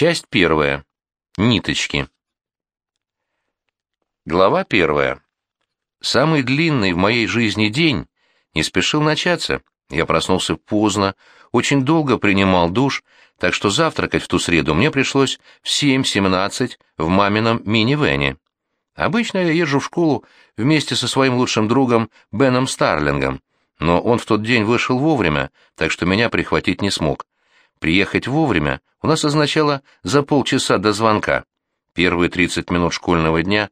Часть первая. Ниточки. Глава первая. Самый длинный в моей жизни день не спешил начаться. Я проснулся поздно, очень долго принимал душ, так что завтракать в ту среду мне пришлось в 7.17 в мамином минивэне. Обычно я езжу в школу вместе со своим лучшим другом Беном Старлингом, но он в тот день вышел вовремя, так что меня прихватить не смог. Приехать вовремя у нас означало за полчаса до звонка. Первые 30 минут школьного дня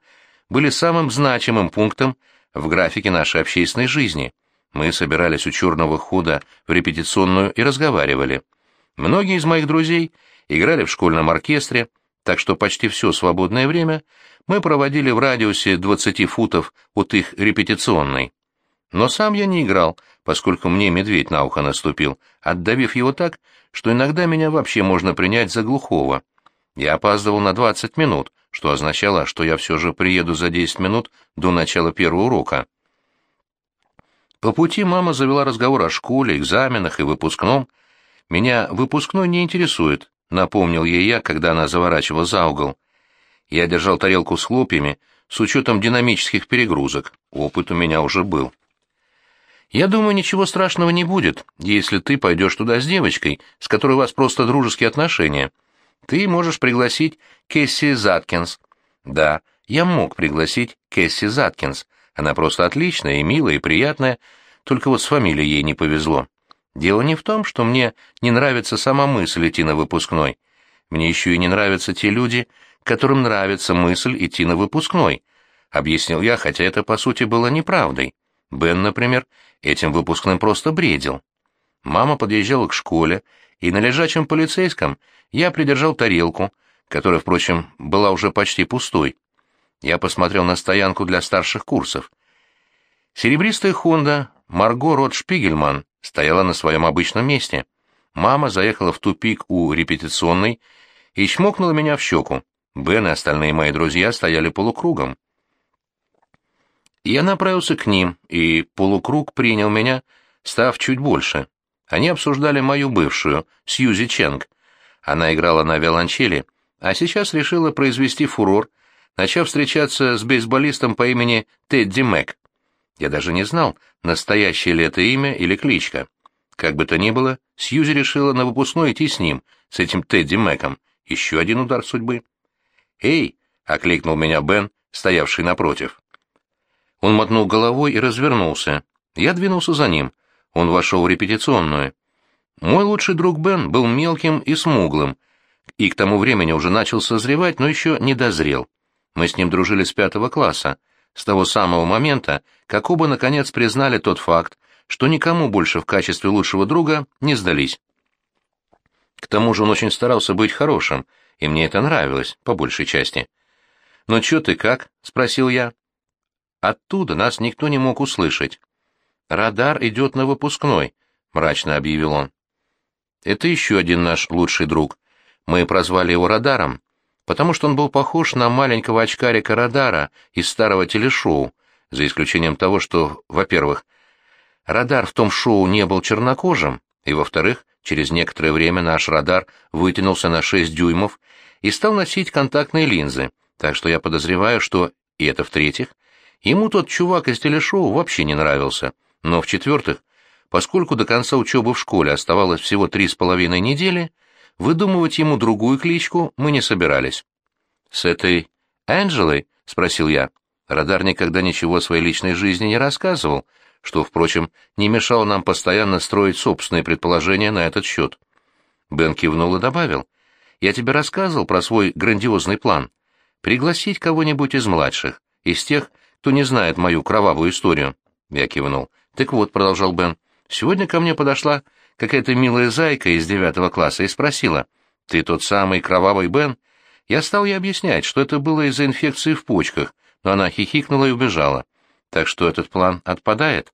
были самым значимым пунктом в графике нашей общественной жизни. Мы собирались у черного хода в репетиционную и разговаривали. Многие из моих друзей играли в школьном оркестре, так что почти все свободное время мы проводили в радиусе 20 футов от их репетиционной. Но сам я не играл, поскольку мне медведь на ухо наступил, отдавив его так, что иногда меня вообще можно принять за глухого. Я опаздывал на 20 минут, что означало, что я все же приеду за 10 минут до начала первого урока. По пути мама завела разговор о школе, экзаменах и выпускном. «Меня выпускной не интересует», — напомнил ей я, когда она заворачивала за угол. Я держал тарелку с хлопьями с учетом динамических перегрузок. Опыт у меня уже был. Я думаю, ничего страшного не будет, если ты пойдешь туда с девочкой, с которой у вас просто дружеские отношения. Ты можешь пригласить Кэсси Заткинс. Да, я мог пригласить Кэсси Заткинс. Она просто отличная и милая и приятная, только вот с фамилией ей не повезло. Дело не в том, что мне не нравится сама мысль идти на выпускной. Мне еще и не нравятся те люди, которым нравится мысль идти на выпускной, — объяснил я, хотя это, по сути, было неправдой. Бен, например, этим выпускным просто бредил. Мама подъезжала к школе, и на лежачем полицейском я придержал тарелку, которая, впрочем, была уже почти пустой. Я посмотрел на стоянку для старших курсов. Серебристая «Хонда» Марго Рот Шпигельман стояла на своем обычном месте. Мама заехала в тупик у репетиционной и чмокнула меня в щеку. Бен и остальные мои друзья стояли полукругом. Я направился к ним, и полукруг принял меня, став чуть больше. Они обсуждали мою бывшую, Сьюзи Ченг. Она играла на виолончели, а сейчас решила произвести фурор, начав встречаться с бейсболистом по имени Тедди Мэг. Я даже не знал, настоящее ли это имя или кличка. Как бы то ни было, Сьюзи решила на выпускной идти с ним, с этим Тедди Мэком. Еще один удар судьбы. «Эй!» — окликнул меня Бен, стоявший напротив. Он мотнул головой и развернулся. Я двинулся за ним. Он вошел в репетиционную. Мой лучший друг Бен был мелким и смуглым, и к тому времени уже начал созревать, но еще не дозрел. Мы с ним дружили с пятого класса, с того самого момента, как оба наконец признали тот факт, что никому больше в качестве лучшего друга не сдались. К тому же он очень старался быть хорошим, и мне это нравилось, по большей части. «Ну чё ты как?» — спросил я. Оттуда нас никто не мог услышать. «Радар идет на выпускной», — мрачно объявил он. «Это еще один наш лучший друг. Мы прозвали его Радаром, потому что он был похож на маленького очкарика Радара из старого телешоу, за исключением того, что, во-первых, Радар в том шоу не был чернокожим, и, во-вторых, через некоторое время наш Радар вытянулся на 6 дюймов и стал носить контактные линзы, так что я подозреваю, что, и это в-третьих, Ему тот чувак из телешоу вообще не нравился. Но в-четвертых, поскольку до конца учебы в школе оставалось всего три с половиной недели, выдумывать ему другую кличку мы не собирались. «С этой Энджелой?» — спросил я. Радар никогда ничего о своей личной жизни не рассказывал, что, впрочем, не мешало нам постоянно строить собственные предположения на этот счет. Бен кивнул и добавил. «Я тебе рассказывал про свой грандиозный план. Пригласить кого-нибудь из младших, из тех, кто не знает мою кровавую историю. Я кивнул. Так вот, продолжал Бен, сегодня ко мне подошла какая-то милая зайка из девятого класса и спросила, «Ты тот самый кровавый Бен?» Я стал ей объяснять, что это было из-за инфекции в почках, но она хихикнула и убежала. Так что этот план отпадает.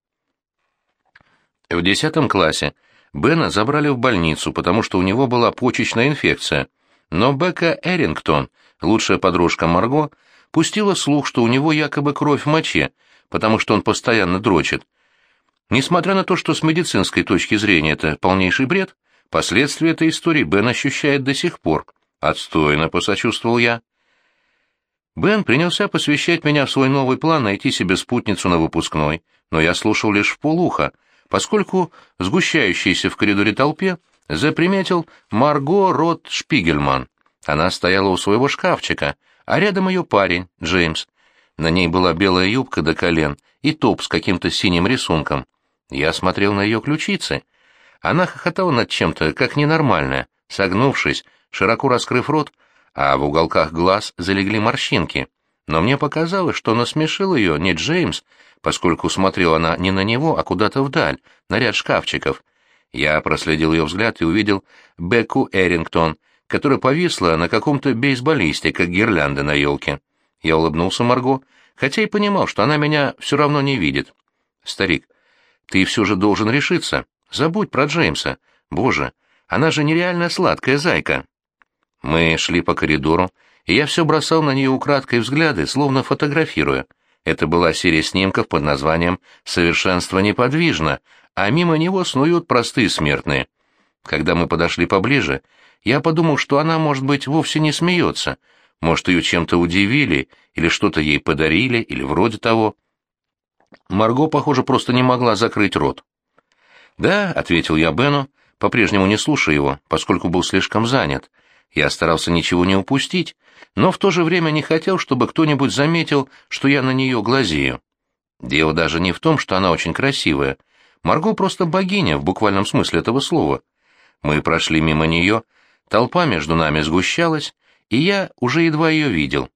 В десятом классе Бена забрали в больницу, потому что у него была почечная инфекция. Но Бека Эрингтон, лучшая подружка Марго, пустила слух, что у него якобы кровь в моче, потому что он постоянно дрочит. Несмотря на то, что с медицинской точки зрения это полнейший бред, последствия этой истории Бен ощущает до сих пор. Отстойно, посочувствовал я. Бен принялся посвящать меня в свой новый план найти себе спутницу на выпускной, но я слушал лишь в полухо, поскольку сгущающейся в коридоре толпе заприметил Марго Рот Шпигельман. Она стояла у своего шкафчика, а рядом ее парень, Джеймс. На ней была белая юбка до колен и топ с каким-то синим рисунком. Я смотрел на ее ключицы. Она хохотала над чем-то, как ненормальная, согнувшись, широко раскрыв рот, а в уголках глаз залегли морщинки. Но мне показалось, что насмешил ее не Джеймс, поскольку смотрела она не на него, а куда-то вдаль, на ряд шкафчиков. Я проследил ее взгляд и увидел Бекку Эрингтон, которая повисла на каком-то бейсболисте, как гирлянда на елке. Я улыбнулся Марго, хотя и понимал, что она меня все равно не видит. «Старик, ты все же должен решиться. Забудь про Джеймса. Боже, она же нереально сладкая зайка». Мы шли по коридору, и я все бросал на нее украдкой взгляды, словно фотографируя. Это была серия снимков под названием «Совершенство неподвижно», а мимо него снуют простые смертные. Когда мы подошли поближе, я подумал, что она, может быть, вовсе не смеется, может, ее чем-то удивили, или что-то ей подарили, или вроде того. Марго, похоже, просто не могла закрыть рот. «Да», — ответил я Бену, по-прежнему не слушая его, поскольку был слишком занят — я старался ничего не упустить, но в то же время не хотел, чтобы кто-нибудь заметил, что я на нее глазею. Дело даже не в том, что она очень красивая. Марго просто богиня в буквальном смысле этого слова. Мы прошли мимо нее, толпа между нами сгущалась, и я уже едва ее видел.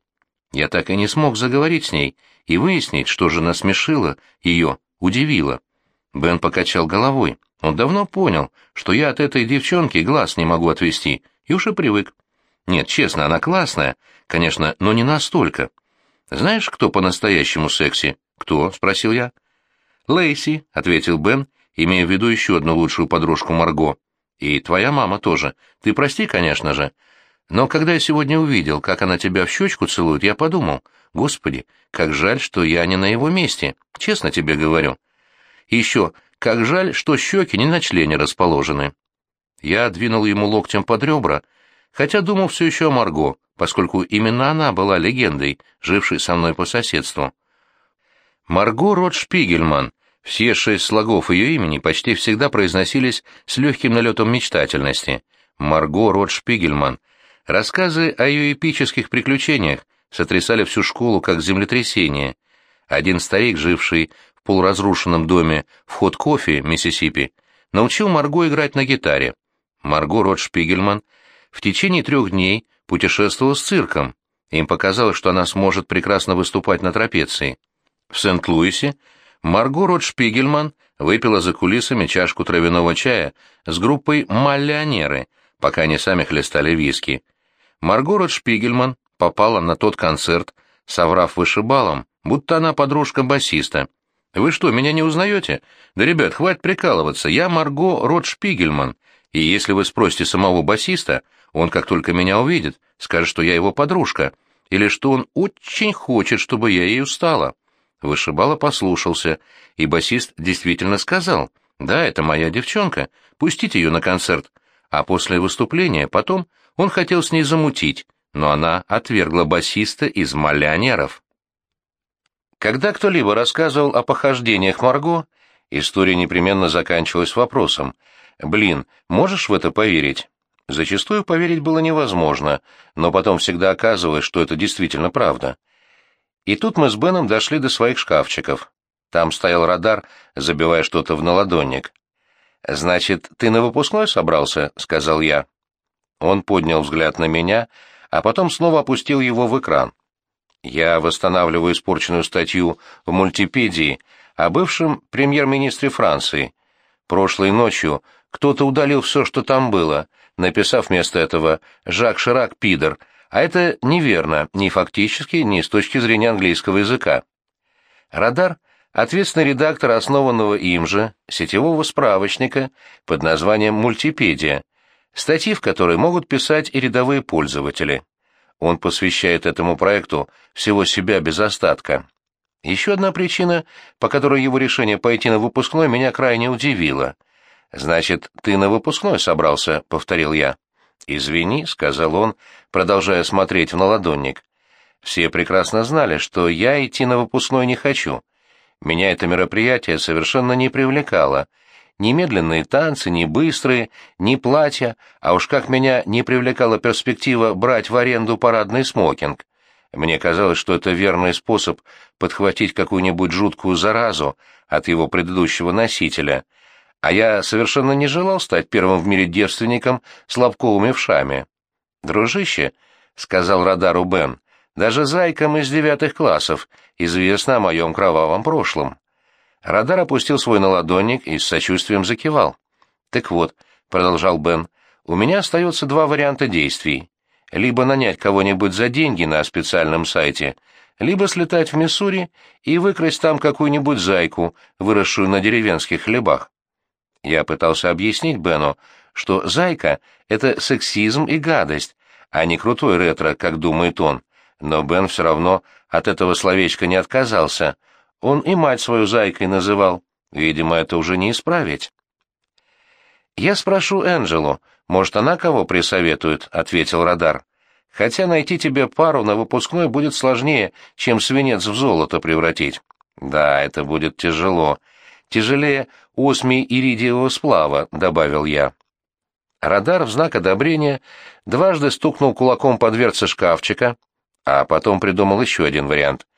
Я так и не смог заговорить с ней и выяснить, что же насмешило ее, удивило. Бен покачал головой. Он давно понял, что я от этой девчонки глаз не могу отвести — и уже привык. Нет, честно, она классная, конечно, но не настолько. Знаешь, кто по-настоящему секси? Кто? спросил я. Лейси, ответил Бен, имея в виду еще одну лучшую подружку Марго. И твоя мама тоже. Ты прости, конечно же. Но когда я сегодня увидел, как она тебя в щечку целует, я подумал, господи, как жаль, что я не на его месте, честно тебе говорю. Еще, как жаль, что щеки не на члене расположены. Я двинул ему локтем под ребра, хотя думал все еще о Марго, поскольку именно она была легендой, жившей со мной по соседству. Марго Рот Шпигельман. Все шесть слогов ее имени почти всегда произносились с легким налетом мечтательности. Марго Рот Шпигельман. Рассказы о ее эпических приключениях сотрясали всю школу как землетрясение. Один старик, живший в полуразрушенном доме в Хот-Кофе, Миссисипи, научил Марго играть на гитаре. Марго Ротшпигельман в течение трех дней путешествовала с цирком. Им показалось, что она сможет прекрасно выступать на трапеции. В Сент-Луисе Марго Ротшпигельман выпила за кулисами чашку травяного чая с группой «Маллионеры», пока они сами хлестали виски. Марго Ротшпигельман попала на тот концерт, соврав вышибалом, будто она подружка басиста. «Вы что, меня не узнаете? Да, ребят, хватит прикалываться, я Марго Ротшпигельман, и если вы спросите самого басиста, он, как только меня увидит, скажет, что я его подружка, или что он очень хочет, чтобы я ею стала. Вышибала послушался, и басист действительно сказал, «Да, это моя девчонка, пустите ее на концерт». А после выступления потом он хотел с ней замутить, но она отвергла басиста из малянеров. Когда кто-либо рассказывал о похождениях Марго, история непременно заканчивалась вопросом — Блин, можешь в это поверить? Зачастую поверить было невозможно, но потом всегда оказывалось, что это действительно правда. И тут мы с Беном дошли до своих шкафчиков. Там стоял радар, забивая что-то в наладонник. «Значит, ты на выпускной собрался?» — сказал я. Он поднял взгляд на меня, а потом снова опустил его в экран. Я восстанавливаю испорченную статью в мультипедии о бывшем премьер-министре Франции. Прошлой ночью кто-то удалил все, что там было, написав вместо этого «Жак Ширак, пидор», а это неверно ни фактически, ни с точки зрения английского языка. Радар — ответственный редактор основанного им же сетевого справочника под названием «Мультипедия», статьи в которой могут писать и рядовые пользователи. Он посвящает этому проекту всего себя без остатка. Еще одна причина, по которой его решение пойти на выпускной, меня крайне удивило — «Значит, ты на выпускной собрался», — повторил я. «Извини», — сказал он, продолжая смотреть в наладонник. «Все прекрасно знали, что я идти на выпускной не хочу. Меня это мероприятие совершенно не привлекало. Ни медленные танцы, ни быстрые, ни платья, а уж как меня не привлекала перспектива брать в аренду парадный смокинг. Мне казалось, что это верный способ подхватить какую-нибудь жуткую заразу от его предыдущего носителя, а я совершенно не желал стать первым в мире девственником с лобковыми вшами. «Дружище», — сказал радару Бен, — «даже зайкам из девятых классов известно о моем кровавом прошлом». Радар опустил свой наладонник и с сочувствием закивал. «Так вот», — продолжал Бен, — «у меня остается два варианта действий либо нанять кого-нибудь за деньги на специальном сайте, либо слетать в Миссури и выкрасть там какую-нибудь зайку, выросшую на деревенских хлебах. Я пытался объяснить Бену, что зайка — это сексизм и гадость, а не крутой ретро, как думает он, но Бен все равно от этого словечка не отказался. Он и мать свою зайкой называл. Видимо, это уже не исправить. «Я спрошу Энджелу, может, она кого присоветует?» — ответил Радар. «Хотя найти тебе пару на выпускной будет сложнее, чем свинец в золото превратить». «Да, это будет тяжело. Тяжелее осмий иридиевого сплава», — добавил я. Радар в знак одобрения дважды стукнул кулаком по дверце шкафчика, а потом придумал еще один вариант —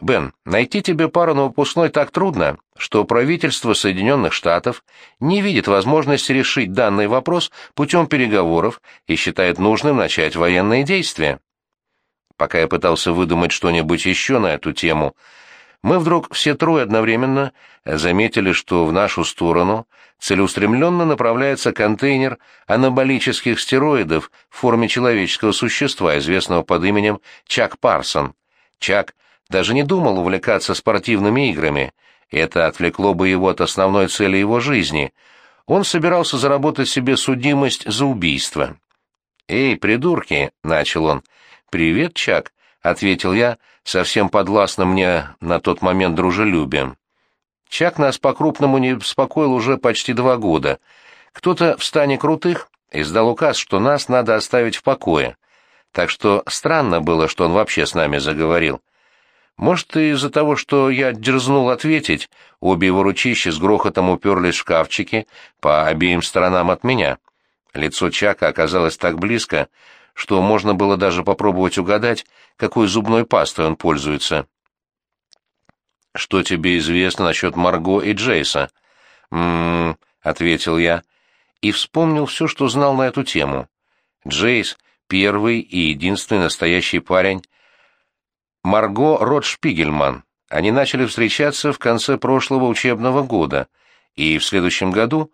Бен, найти тебе пару на выпускной так трудно, что правительство Соединенных Штатов не видит возможности решить данный вопрос путем переговоров и считает нужным начать военные действия. Пока я пытался выдумать что-нибудь еще на эту тему, мы вдруг все трое одновременно заметили, что в нашу сторону целеустремленно направляется контейнер анаболических стероидов в форме человеческого существа, известного под именем Чак Парсон. Чак даже не думал увлекаться спортивными играми. Это отвлекло бы его от основной цели его жизни. Он собирался заработать себе судимость за убийство. «Эй, придурки!» — начал он. «Привет, Чак!» — ответил я, совсем подвластно мне на тот момент дружелюбием. Чак нас по-крупному не беспокоил уже почти два года. Кто-то в стане крутых издал указ, что нас надо оставить в покое. Так что странно было, что он вообще с нами заговорил. Может, из-за того, что я дерзнул ответить, обе его ручища с грохотом уперлись в шкафчики по обеим сторонам от меня. Лицо Чака оказалось так близко, что можно было даже попробовать угадать, какой зубной пастой он пользуется. «Что тебе известно насчет Марго и Джейса?» «М-м-м», ответил я, и вспомнил все, что знал на эту тему. Джейс — первый и единственный настоящий парень, Марго Ротшпигельман. Они начали встречаться в конце прошлого учебного года, и в следующем году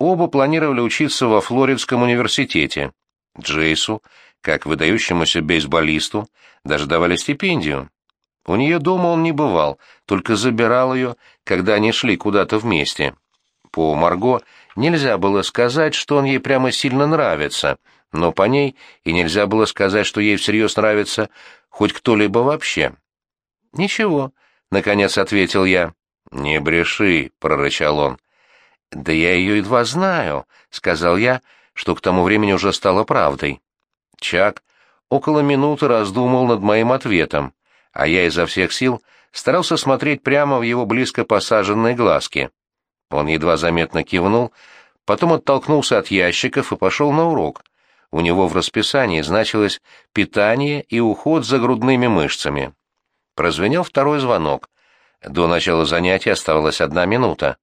оба планировали учиться во Флоридском университете. Джейсу, как выдающемуся бейсболисту, даже давали стипендию. У нее дома он не бывал, только забирал ее, когда они шли куда-то вместе. По Марго нельзя было сказать, что он ей прямо сильно нравится, но по ней и нельзя было сказать, что ей всерьез нравится хоть кто-либо вообще. «Ничего», — наконец ответил я. «Не бреши», — прорычал он. «Да я ее едва знаю», — сказал я, что к тому времени уже стало правдой. Чак около минуты раздумал над моим ответом, а я изо всех сил старался смотреть прямо в его близко посаженные глазки. Он едва заметно кивнул, потом оттолкнулся от ящиков и пошел на урок. У него в расписании значилось питание и уход за грудными мышцами. Прозвенел второй звонок. До начала занятия оставалась одна минута.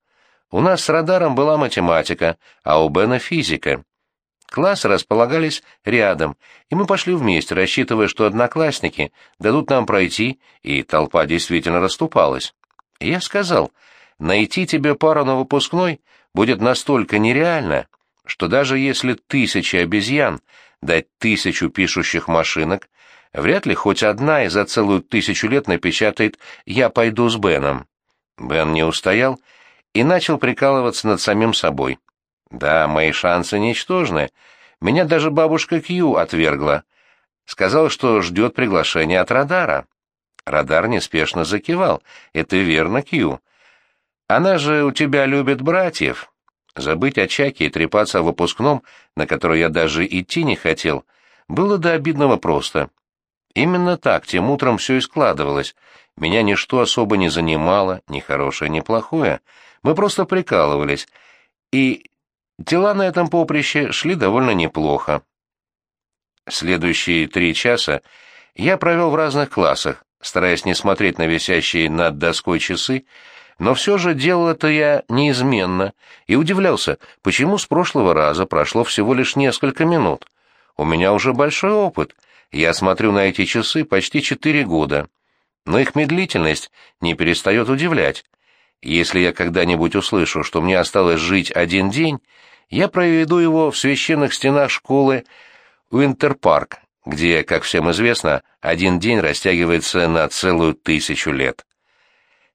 У нас с радаром была математика, а у Бена физика. Классы располагались рядом, и мы пошли вместе, рассчитывая, что одноклассники дадут нам пройти, и толпа действительно расступалась. Я сказал, найти тебе пару на выпускной будет настолько нереально, что даже если тысячи обезьян дать тысячу пишущих машинок, вряд ли хоть одна и за целую тысячу лет напечатает «Я пойду с Беном». Бен не устоял и начал прикалываться над самим собой. Да, мои шансы ничтожны. Меня даже бабушка Кью отвергла. Сказала, что ждет приглашения от радара. Радар неспешно закивал. Это верно, Кью. Она же у тебя любит братьев. Забыть о Чаке и трепаться о выпускном, на который я даже идти не хотел, было до обидного просто. Именно так тем утром все и складывалось. Меня ничто особо не занимало, ни хорошее, ни плохое. Мы просто прикалывались. И дела на этом поприще шли довольно неплохо. Следующие три часа я провел в разных классах, стараясь не смотреть на висящие над доской часы, но все же делал это я неизменно и удивлялся, почему с прошлого раза прошло всего лишь несколько минут. У меня уже большой опыт, я смотрю на эти часы почти четыре года, но их медлительность не перестает удивлять. Если я когда-нибудь услышу, что мне осталось жить один день, я проведу его в священных стенах школы Уинтерпарк, где, как всем известно, один день растягивается на целую тысячу лет.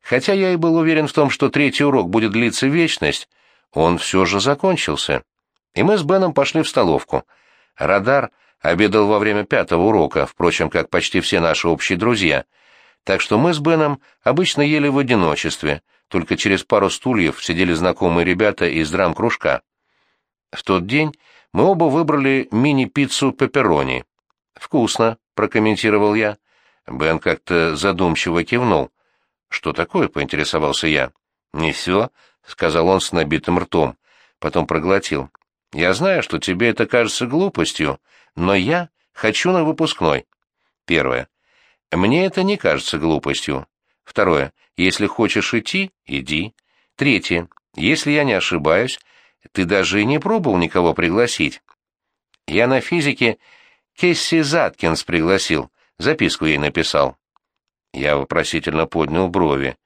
Хотя я и был уверен в том, что третий урок будет длиться вечность, он все же закончился. И мы с Беном пошли в столовку. Радар обедал во время пятого урока, впрочем, как почти все наши общие друзья. Так что мы с Беном обычно ели в одиночестве, только через пару стульев сидели знакомые ребята из драм-кружка. В тот день мы оба выбрали мини-пиццу пепперони. «Вкусно», — прокомментировал я. Бен как-то задумчиво кивнул. «Что такое?» — поинтересовался я. «Не все», — сказал он с набитым ртом. Потом проглотил. «Я знаю, что тебе это кажется глупостью, но я хочу на выпускной». Первое. Мне это не кажется глупостью. Второе. Если хочешь идти, иди. Третье. Если я не ошибаюсь, ты даже и не пробовал никого пригласить. Я на физике Кесси Заткинс пригласил, записку ей написал. Я вопросительно поднял брови.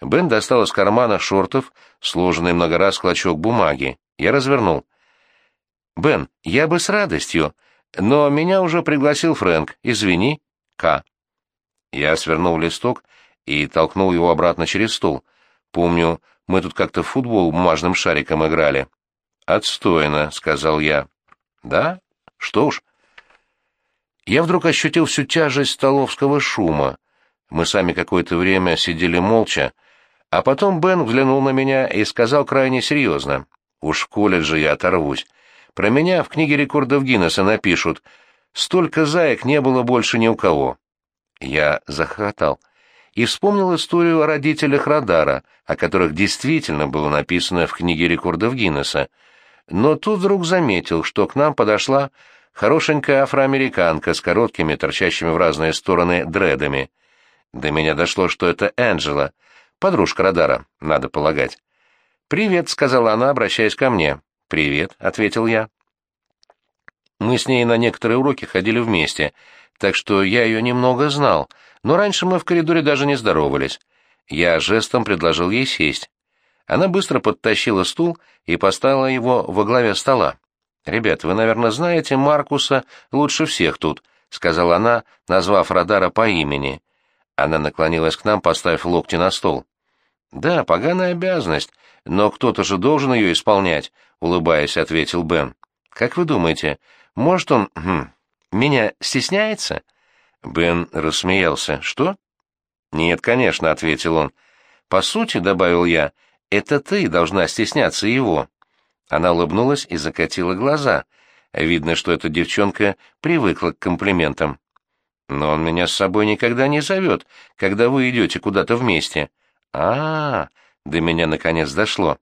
Бен достал из кармана шортов сложенный много раз клочок бумаги. Я развернул. «Бен, я бы с радостью, но меня уже пригласил Фрэнк. Извини. К». Я свернул листок и толкнул его обратно через стол. Помню, мы тут как-то в футбол бумажным шариком играли. «Отстойно», — сказал я. «Да? Что ж». Я вдруг ощутил всю тяжесть столовского шума. Мы сами какое-то время сидели молча, а потом Бен взглянул на меня и сказал крайне серьезно. «Уж в колледже я оторвусь. Про меня в книге рекордов Гиннесса напишут. Столько заек не было больше ни у кого». Я захохотал и вспомнил историю о родителях Радара, о которых действительно было написано в книге рекордов Гиннесса. Но тут вдруг заметил, что к нам подошла хорошенькая афроамериканка с короткими, торчащими в разные стороны дредами — до меня дошло, что это Энджела, подружка Радара, надо полагать. «Привет», — сказала она, обращаясь ко мне. «Привет», — ответил я. Мы с ней на некоторые уроки ходили вместе, так что я ее немного знал, но раньше мы в коридоре даже не здоровались. Я жестом предложил ей сесть. Она быстро подтащила стул и поставила его во главе стола. «Ребят, вы, наверное, знаете Маркуса лучше всех тут», — сказала она, назвав Радара по имени. Она наклонилась к нам, поставив локти на стол. «Да, поганая обязанность, но кто-то же должен ее исполнять», — улыбаясь, ответил Бен. «Как вы думаете, может он... Меня стесняется?» Бен рассмеялся. «Что?» «Нет, конечно», — ответил он. «По сути, — добавил я, — это ты должна стесняться его». Она улыбнулась и закатила глаза. Видно, что эта девчонка привыкла к комплиментам. Но он меня с собой никогда не зовет, когда вы идете куда-то вместе. А, -а, а до меня наконец дошло.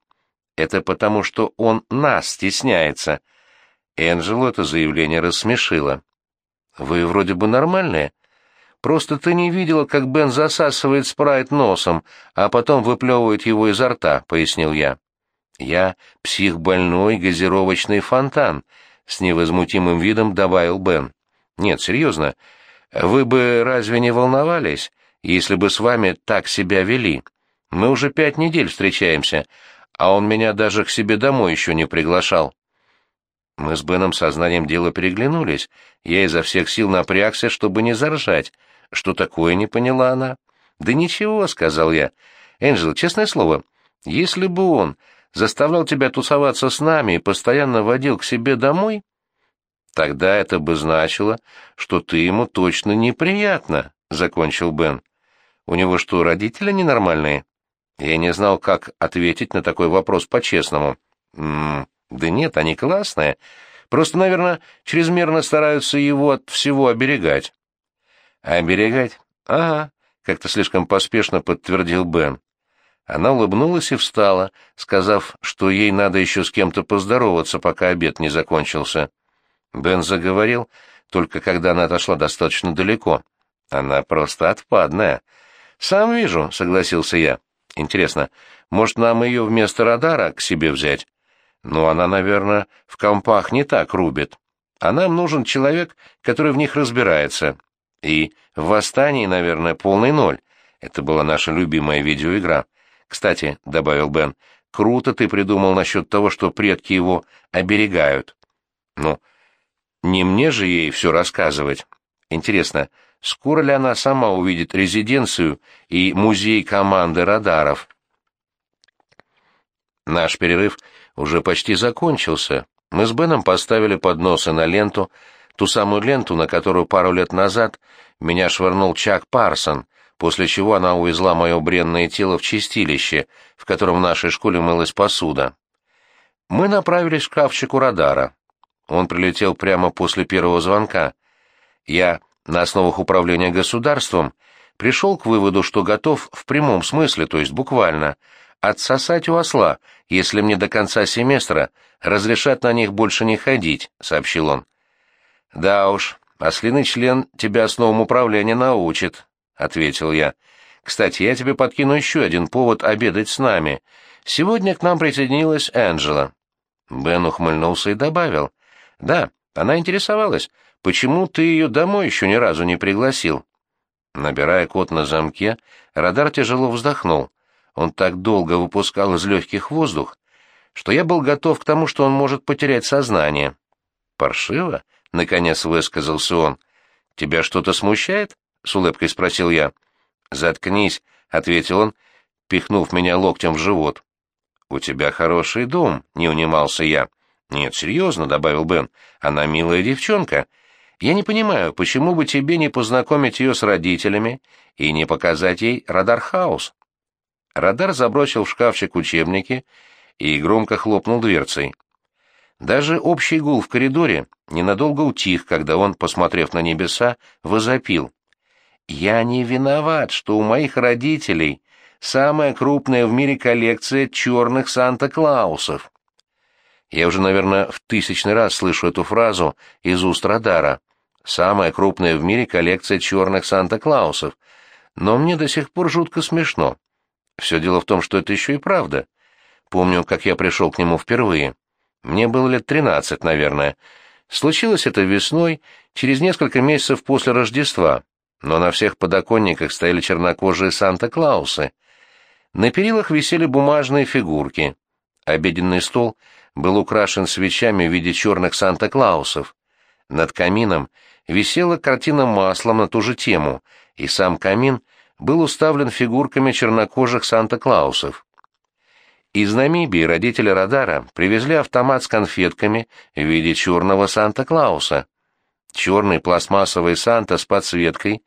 Это потому, что он нас стесняется. Энджелу это заявление рассмешило. Вы вроде бы нормальные. Просто ты не видела, как Бен засасывает спрайт носом, а потом выплевывает его изо рта, — пояснил я. Я психбольной газировочный фонтан, — с невозмутимым видом добавил Бен. Нет, серьезно, — вы бы разве не волновались, если бы с вами так себя вели? Мы уже пять недель встречаемся, а он меня даже к себе домой еще не приглашал. Мы с Беном сознанием дела переглянулись. Я изо всех сил напрягся, чтобы не заржать. Что такое, не поняла она. «Да ничего», — сказал я. «Энджел, честное слово, если бы он заставлял тебя тусоваться с нами и постоянно водил к себе домой, Тогда это бы значило, что ты ему точно неприятно, — закончил Бен. У него что, родители ненормальные? Я не знал, как ответить на такой вопрос по-честному. М -м, да нет, они классные. Просто, наверное, чрезмерно стараются его от всего оберегать. Оберегать? Ага, как-то слишком поспешно подтвердил Бен. Она улыбнулась и встала, сказав, что ей надо еще с кем-то поздороваться, пока обед не закончился. Бен заговорил, только когда она отошла достаточно далеко. Она просто отпадная. «Сам вижу», — согласился я. «Интересно, может, нам ее вместо радара к себе взять? Ну, она, наверное, в компах не так рубит. А нам нужен человек, который в них разбирается. И в «Восстании», наверное, полный ноль. Это была наша любимая видеоигра. Кстати, — добавил Бен, — круто ты придумал насчет того, что предки его оберегают. Ну, не мне же ей все рассказывать. Интересно, скоро ли она сама увидит резиденцию и музей команды радаров? Наш перерыв уже почти закончился. Мы с Беном поставили подносы на ленту, ту самую ленту, на которую пару лет назад меня швырнул Чак Парсон, после чего она увезла мое бренное тело в чистилище, в котором в нашей школе мылась посуда. Мы направились к шкафчику радара. Он прилетел прямо после первого звонка. Я, на основах управления государством, пришел к выводу, что готов в прямом смысле, то есть буквально, отсосать у осла, если мне до конца семестра разрешат на них больше не ходить», — сообщил он. «Да уж, ослиный член тебя основам управления научит», — ответил я. «Кстати, я тебе подкину еще один повод обедать с нами. Сегодня к нам присоединилась Энджела». Бен ухмыльнулся и добавил. «Да, она интересовалась, почему ты ее домой еще ни разу не пригласил?» Набирая код на замке, радар тяжело вздохнул. Он так долго выпускал из легких воздух, что я был готов к тому, что он может потерять сознание. «Паршиво?» — наконец высказался он. «Тебя что-то смущает?» — с улыбкой спросил я. «Заткнись», — ответил он, пихнув меня локтем в живот. «У тебя хороший дом», — не унимался я. «Нет, серьезно», — добавил Бен, — «она милая девчонка. Я не понимаю, почему бы тебе не познакомить ее с родителями и не показать ей Радархаус?» Радар забросил в шкафчик учебники и громко хлопнул дверцей. Даже общий гул в коридоре ненадолго утих, когда он, посмотрев на небеса, возопил. «Я не виноват, что у моих родителей самая крупная в мире коллекция черных Санта-Клаусов». Я уже, наверное, в тысячный раз слышу эту фразу из уст Радара. «Самая крупная в мире коллекция черных Санта-Клаусов». Но мне до сих пор жутко смешно. Все дело в том, что это еще и правда. Помню, как я пришел к нему впервые. Мне было лет тринадцать, наверное. Случилось это весной, через несколько месяцев после Рождества, но на всех подоконниках стояли чернокожие Санта-Клаусы. На перилах висели бумажные фигурки. Обеденный стол был украшен свечами в виде черных Санта-Клаусов. Над камином висела картина маслом на ту же тему, и сам камин — был уставлен фигурками чернокожих Санта-Клаусов. Из Намибии родители Радара привезли автомат с конфетками в виде черного Санта-Клауса. Черный пластмассовый Санта с подсветкой,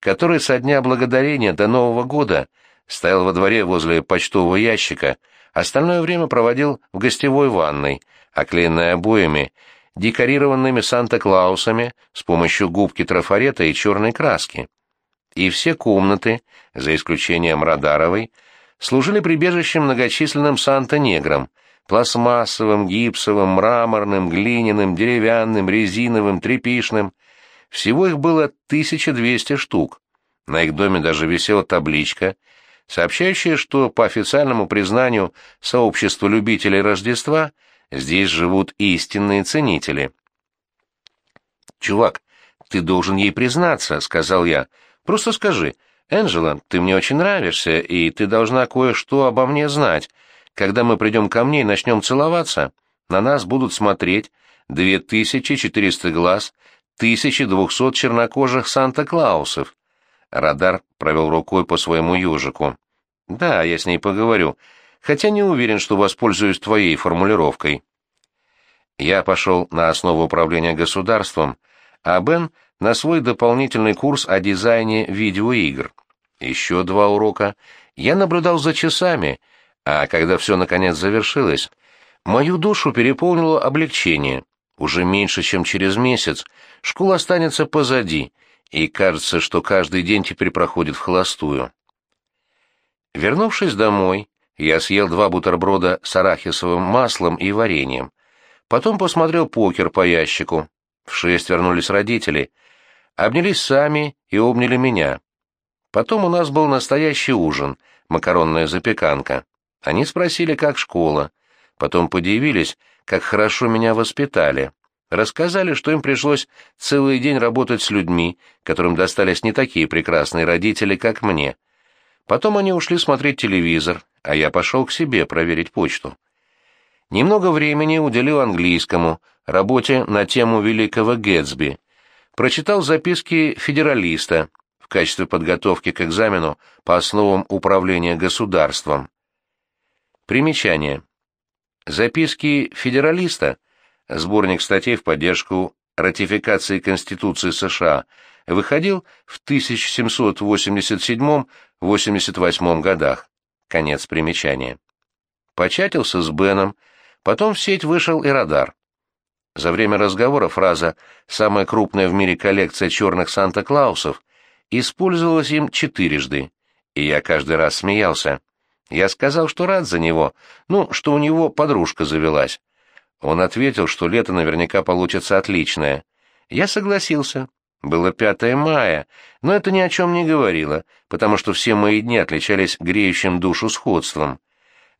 который со дня благодарения до Нового года стоял во дворе возле почтового ящика, остальное время проводил в гостевой ванной, оклеенной обоями, декорированными Санта-Клаусами с помощью губки трафарета и черной краски и все комнаты, за исключением Радаровой, служили прибежищем многочисленным санта-неграм, пластмассовым, гипсовым, мраморным, глиняным, деревянным, резиновым, тряпичным. Всего их было 1200 штук. На их доме даже висела табличка, сообщающая, что по официальному признанию сообщества любителей Рождества здесь живут истинные ценители. «Чувак, ты должен ей признаться», — сказал я, — Просто скажи, Энджела, ты мне очень нравишься, и ты должна кое-что обо мне знать. Когда мы придем ко мне и начнем целоваться, на нас будут смотреть 2400 глаз, 1200 чернокожих Санта-Клаусов. Радар провел рукой по своему ежику. Да, я с ней поговорю, хотя не уверен, что воспользуюсь твоей формулировкой. Я пошел на основу управления государством, а Бен — на свой дополнительный курс о дизайне видеоигр. Еще два урока. Я наблюдал за часами, а когда все наконец завершилось, Мою душу переполнило облегчение. Уже меньше, чем через месяц, школа останется позади, и кажется, что каждый день теперь проходит в холостую. Вернувшись домой, я съел два бутерброда с арахисовым маслом и вареньем. Потом посмотрел покер по ящику. В шесть вернулись родители. Обнялись сами и обняли меня. Потом у нас был настоящий ужин, макаронная запеканка. Они спросили, как школа. Потом подивились, как хорошо меня воспитали. Рассказали, что им пришлось целый день работать с людьми, которым достались не такие прекрасные родители, как мне. Потом они ушли смотреть телевизор, а я пошел к себе проверить почту. Немного времени уделил английскому, работе на тему великого Гэтсби. Прочитал записки федералиста в качестве подготовки к экзамену по основам управления государством. Примечание. Записки федералиста – сборник статей в поддержку ратификации Конституции США – выходил в 1787-88 годах. Конец примечания. Початился с Беном, потом в сеть вышел и радар. За время разговора фраза «самая крупная в мире коллекция черных Санта-Клаусов» использовалась им четырежды, и я каждый раз смеялся. Я сказал, что рад за него, ну, что у него подружка завелась. Он ответил, что лето наверняка получится отличное. Я согласился. Было 5 мая, но это ни о чем не говорило, потому что все мои дни отличались греющим душу сходством.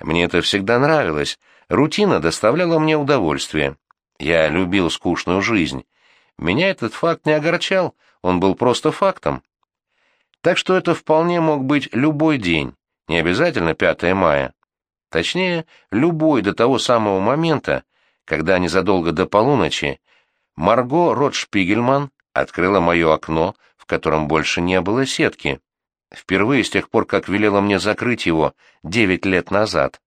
Мне это всегда нравилось, рутина доставляла мне удовольствие. Я любил скучную жизнь. Меня этот факт не огорчал, он был просто фактом. Так что это вполне мог быть любой день, не обязательно 5 мая. Точнее, любой до того самого момента, когда незадолго до полуночи Марго Ротшпигельман открыла мое окно, в котором больше не было сетки. Впервые с тех пор, как велела мне закрыть его девять лет назад.